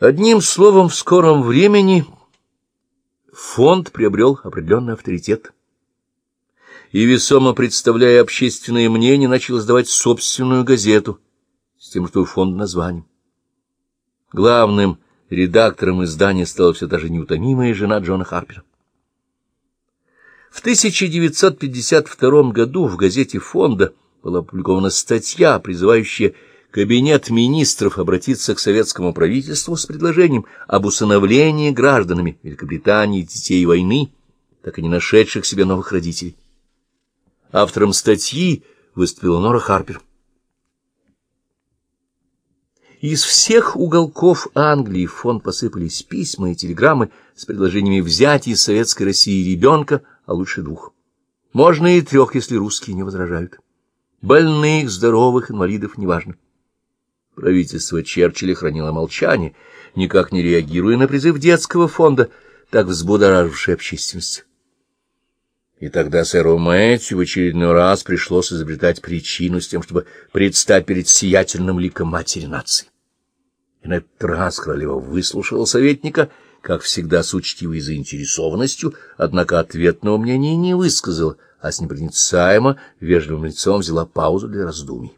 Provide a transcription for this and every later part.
Одним словом, в скором времени фонд приобрел определенный авторитет и, весомо представляя общественное мнение, начал издавать собственную газету с тем, что у фонда названием. Главным редактором издания стала все та же неутомимая жена Джона Харпера. В 1952 году в газете фонда была опубликована статья, призывающая Кабинет министров обратится к советскому правительству с предложением об усыновлении гражданами Великобритании детей войны, так и не нашедших себе новых родителей. Автором статьи выступила Нора Харпер. Из всех уголков Англии в фонд посыпались письма и телеграммы с предложениями взять из Советской России ребенка, а лучше двух. Можно и трех, если русские не возражают. Больных, здоровых, инвалидов, неважно. Правительство Черчилля хранило молчание, никак не реагируя на призыв детского фонда, так взбудораживший общественность. И тогда сэру Мэтью в очередной раз пришлось изобретать причину с тем, чтобы предстать перед сиятельным ликом матери нации. И на этот раз королева выслушала советника, как всегда с учтивой заинтересованностью, однако ответного мнения не высказала, а с непроницаемо вежливым лицом взяла паузу для раздумий.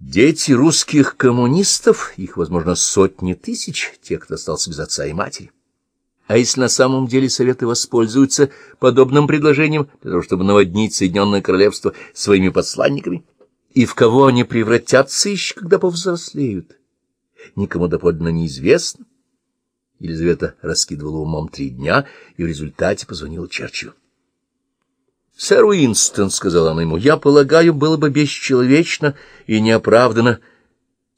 Дети русских коммунистов, их, возможно, сотни тысяч, тех, кто остался без отца и матери. А если на самом деле Советы воспользуются подобным предложением для того, чтобы наводнить Соединенное Королевство своими посланниками? И в кого они превратятся еще, когда повзрослеют? Никому доподлинно неизвестно. Елизавета раскидывала умом три дня и в результате позвонила Черчиллю. «Сэр Уинстон», — сказала она ему, — «я полагаю, было бы бесчеловечно и неоправданно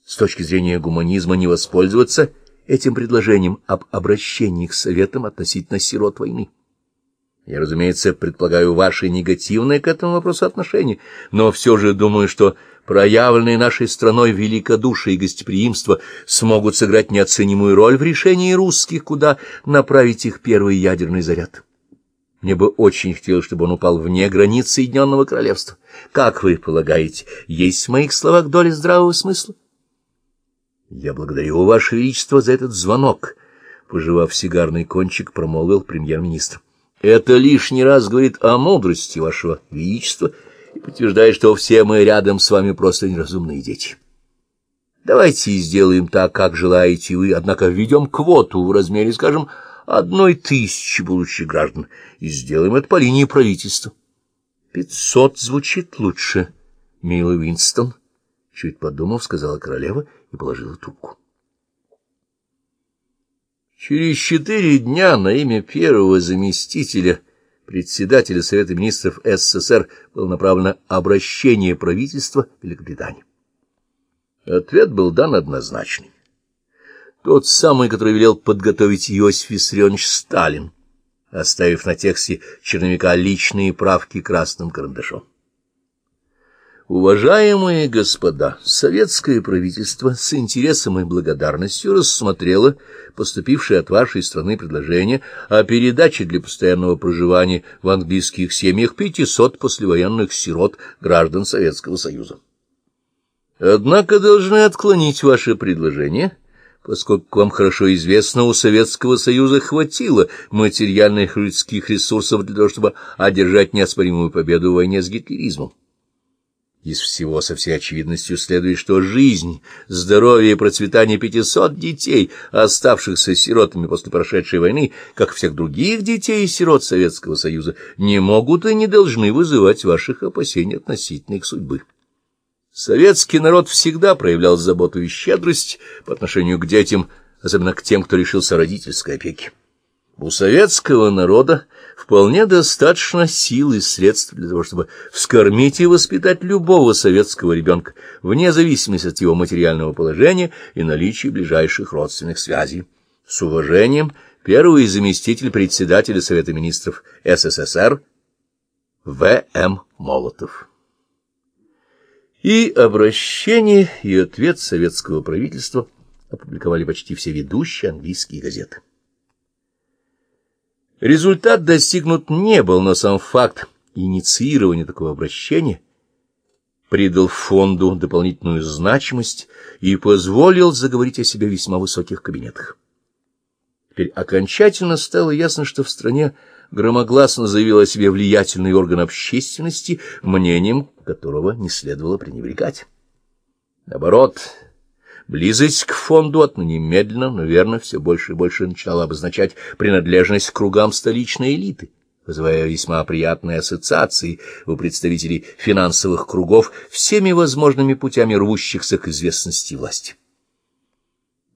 с точки зрения гуманизма не воспользоваться этим предложением об обращении к советам относительно сирот войны. Я, разумеется, предполагаю ваше негативное к этому вопросу отношение, но все же думаю, что проявленные нашей страной великодушие и гостеприимство смогут сыграть неоценимую роль в решении русских, куда направить их первый ядерный заряд». Мне бы очень хотелось, чтобы он упал вне границ Соединенного Королевства. Как вы полагаете, есть в моих словах доля здравого смысла? Я благодарю Ваше Величество за этот звонок, — пожевав сигарный кончик, промолвил премьер-министр. Это лишний раз говорит о мудрости Вашего Величества и подтверждает, что все мы рядом с вами просто неразумные дети. Давайте сделаем так, как желаете вы, однако введем квоту в размере, скажем, одной тысячи будущих граждан, и сделаем это по линии правительства. Пятьсот звучит лучше, милый Уинстон, — чуть подумав, сказала королева и положила трубку. Через четыре дня на имя первого заместителя председателя Совета министров СССР было направлено обращение правительства Великобритании. Ответ был дан однозначный. Тот самый, который велел подготовить Иосиф Виссарионович Сталин, оставив на тексте черновика личные правки красным карандашом. Уважаемые господа, советское правительство с интересом и благодарностью рассмотрело поступившее от вашей страны предложение о передаче для постоянного проживания в английских семьях 500 послевоенных сирот граждан Советского Союза. Однако должны отклонить ваше предложение – Поскольку вам хорошо известно, у Советского Союза хватило материальных и людских ресурсов для того, чтобы одержать неоспоримую победу в войне с гитлеризмом. Из всего со всей очевидностью следует, что жизнь, здоровье и процветание 500 детей, оставшихся сиротами после прошедшей войны, как всех других детей и сирот Советского Союза, не могут и не должны вызывать ваших опасений относительно их судьбы. Советский народ всегда проявлял заботу и щедрость по отношению к детям, особенно к тем, кто лишился родительской опеки. У советского народа вполне достаточно сил и средств для того, чтобы вскормить и воспитать любого советского ребенка, вне зависимости от его материального положения и наличия ближайших родственных связей. С уважением, первый заместитель председателя Совета министров СССР В.М. Молотов. И обращение, и ответ советского правительства опубликовали почти все ведущие английские газеты. Результат достигнут не был, но сам факт инициирования такого обращения придал фонду дополнительную значимость и позволил заговорить о себе в весьма высоких кабинетах. Теперь окончательно стало ясно, что в стране громогласно заявил о себе влиятельный орган общественности, мнением которого не следовало пренебрегать. Наоборот, близость к фонду отныне медленно, но верно, все больше и больше начала обозначать принадлежность к кругам столичной элиты, вызывая весьма приятные ассоциации у представителей финансовых кругов всеми возможными путями рвущихся к известности власти.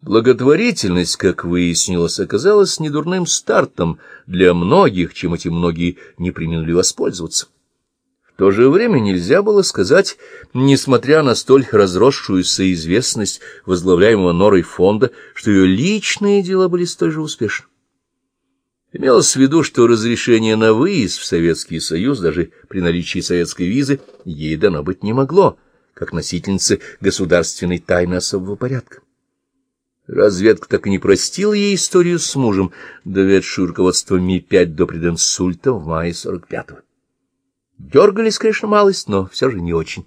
Благотворительность, как выяснилось, оказалась недурным стартом для многих, чем эти многие не применили воспользоваться. То же время нельзя было сказать, несмотря на столь разросшуюся известность возглавляемого Норой фонда, что ее личные дела были столь же успешны. Имелось в виду, что разрешение на выезд в Советский Союз, даже при наличии советской визы, ей дано быть не могло, как носительнице государственной тайны особого порядка. Разведка так и не простила ей историю с мужем, доведшую руководство Ми-5 до прединсульта в мае 45-го. Дергались, конечно, малость, но все же не очень.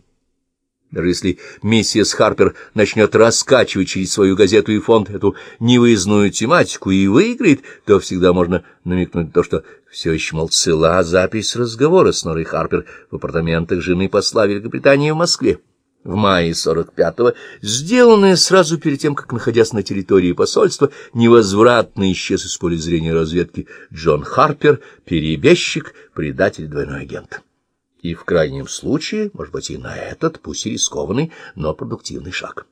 Даже если миссис Харпер начнет раскачивать через свою газету и фонд эту невыездную тематику и выиграет, то всегда можно намекнуть на то, что все еще, мол, цела запись разговора с Норой Харпер в апартаментах жены посла Великобритании в Москве в мае 45-го, сделанное сразу перед тем, как, находясь на территории посольства, невозвратно исчез из поля зрения разведки Джон Харпер, перебежчик, предатель, двойной агент. И в крайнем случае, может быть, и на этот, пусть и рискованный, но продуктивный шаг.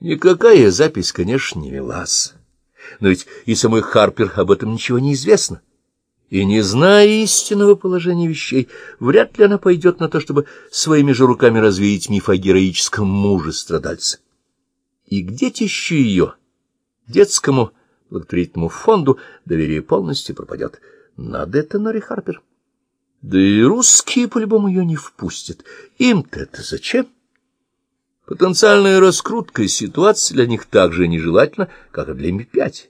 Никакая запись, конечно, не велась. Но ведь и самой Харпер об этом ничего не известно и, не зная истинного положения вещей, вряд ли она пойдет на то, чтобы своими же руками развеять миф о героическом муже страдальца. И к детищу ее, детскому благотворительному фонду, доверие полностью пропадет. Надо это Нори Харпер. Да и русские по-любому ее не впустят. Им-то это зачем? Потенциальная раскрутка ситуации для них так же нежелательна, как и для Ми-5.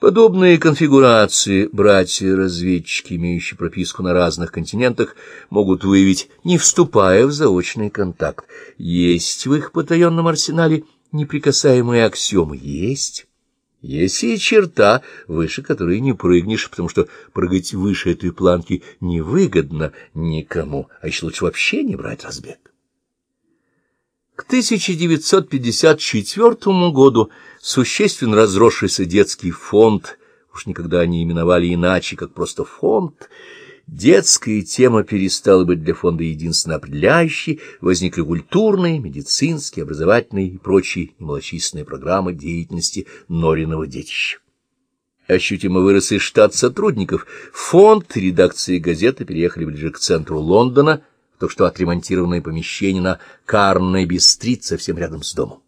Подобные конфигурации братья-разведчики, имеющие прописку на разных континентах, могут выявить, не вступая в заочный контакт. Есть в их потаенном арсенале неприкасаемые аксиомы. Есть. Есть и черта, выше которой не прыгнешь, потому что прыгать выше этой планки невыгодно никому, а еще лучше вообще не брать разбег. К 1954 году существенно разросшийся детский фонд, уж никогда не именовали иначе, как просто фонд, детская тема перестала быть для фонда единственно определяющей, возникли культурные, медицинские, образовательные и прочие немалочисленные программы деятельности Нориного детища. Ощутимо вырос и штат сотрудников. Фонд редакции газеты переехали ближе к центру Лондона, только что отремонтированное помещение на Карнеби-стрит совсем рядом с домом.